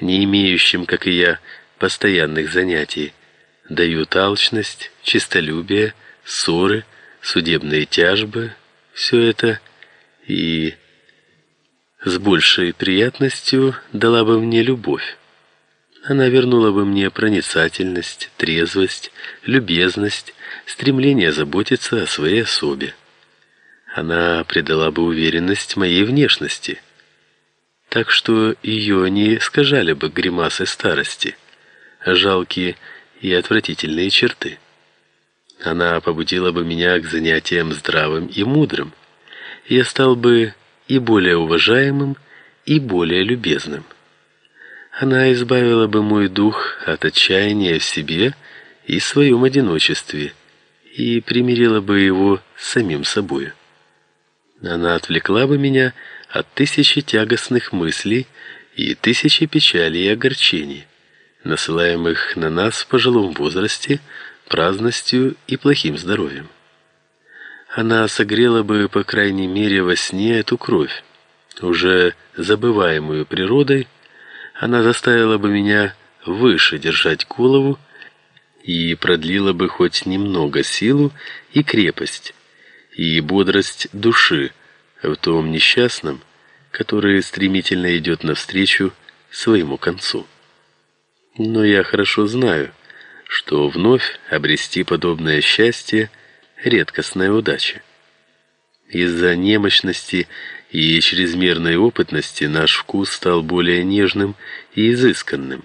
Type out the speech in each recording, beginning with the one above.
не имеющим, как и я, постоянных занятий, дают алчность, честолюбие, ссоры, судебные тяжбы, все это и с большей приятностью дала бы мне любовь. Она вернула бы мне проницательность, трезвость, любезность, стремление заботиться о своей особе. Она придала бы уверенность моей внешности, так что ее не искажали бы гримасы старости, жалкие и отвратительные черты. Она побудила бы меня к занятиям здравым и мудрым. Я стал бы и более уважаемым, и более любезным. Она избавила бы мой дух от отчаяния в себе и своем одиночестве, и примирила бы его с самим собой. Она отвлекла бы меня от тысячи тягостных мыслей и тысячи печалей и огорчений, насылаемых на нас в пожилом возрасте праздностью и плохим здоровьем. Она согрела бы, по крайней мере, во сне эту кровь, уже забываемую природой. Она заставила бы меня выше держать голову и продлила бы хоть немного силу и крепость и бодрость души в том несчастном, который стремительно идет навстречу своему концу. Но я хорошо знаю, что вновь обрести подобное счастье редкостная удача. Из-за немощности и чрезмерной опытности наш вкус стал более нежным и изысканным.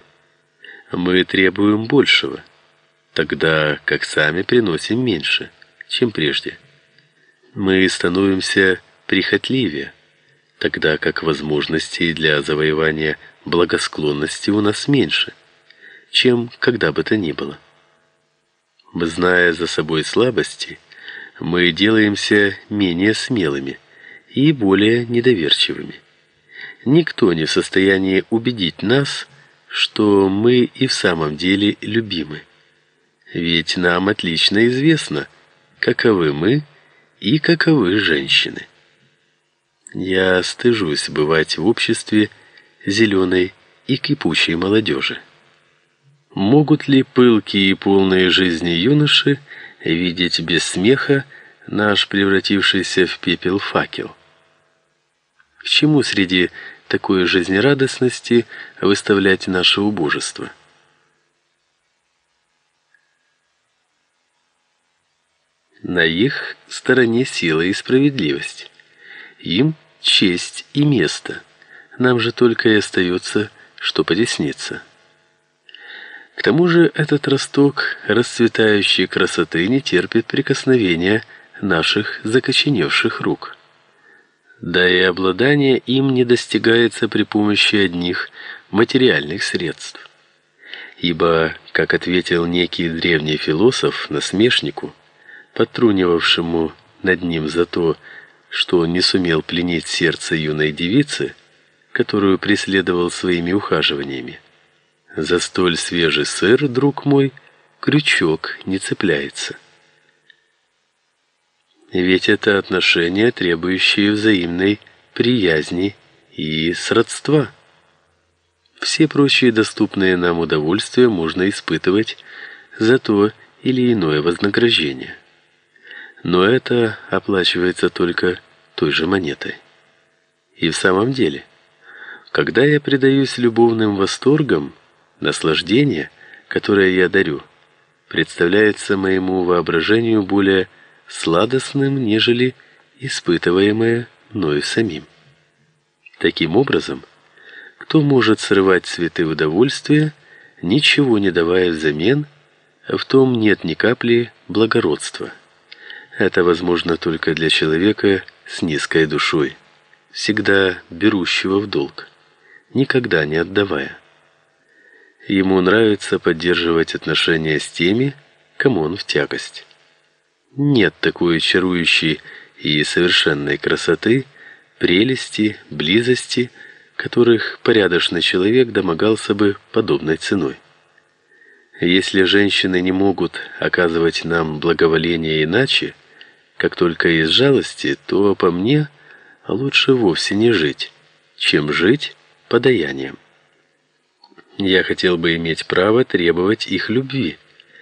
Мы требуем большего, тогда как сами приносим меньше, чем прежде. Мы становимся прихотливее, тогда как возможностей для завоевания благосклонности у нас меньше чем когда бы то ни было. Зная за собой слабости, мы делаемся менее смелыми и более недоверчивыми. Никто не в состоянии убедить нас, что мы и в самом деле любимы. Ведь нам отлично известно, каковы мы и каковы женщины. Я стыжусь бывать в обществе зеленой и кипучей молодежи. Могут ли пылкие и полные жизни юноши видеть без смеха наш превратившийся в пепел факел? К чему среди такой жизнерадостности выставлять наше убожество? На их стороне сила и справедливость. Им честь и место. Нам же только и остается, что потесниться. К тому же этот росток расцветающей красоты не терпит прикосновения наших закоченевших рук. Да и обладание им не достигается при помощи одних материальных средств. Ибо, как ответил некий древний философ насмешнику, подтрунивавшему над ним за то, что он не сумел пленить сердце юной девицы, которую преследовал своими ухаживаниями, за столь свежий сыр, друг мой, крючок не цепляется. Ведь это отношения, требующие взаимной приязни и сродства. Все прочие доступные нам удовольствия можно испытывать за то или иное вознаграждение. Но это оплачивается только той же монетой. И в самом деле, когда я предаюсь любовным восторгам, Наслаждение, которое я дарю, представляется моему воображению более сладостным, нежели испытываемое мною самим. Таким образом, кто может срывать цветы удовольствия, ничего не давая взамен, в том нет ни капли благородства. Это возможно только для человека с низкой душой, всегда берущего в долг, никогда не отдавая. Ему нравится поддерживать отношения с теми, кому он в тягость. Нет такой чарующей и совершенной красоты, прелести, близости, которых порядочный человек домогался бы подобной ценой. Если женщины не могут оказывать нам благоволение иначе, как только из жалости, то по мне лучше вовсе не жить, чем жить подаянием. Я хотел бы иметь право требовать их любви.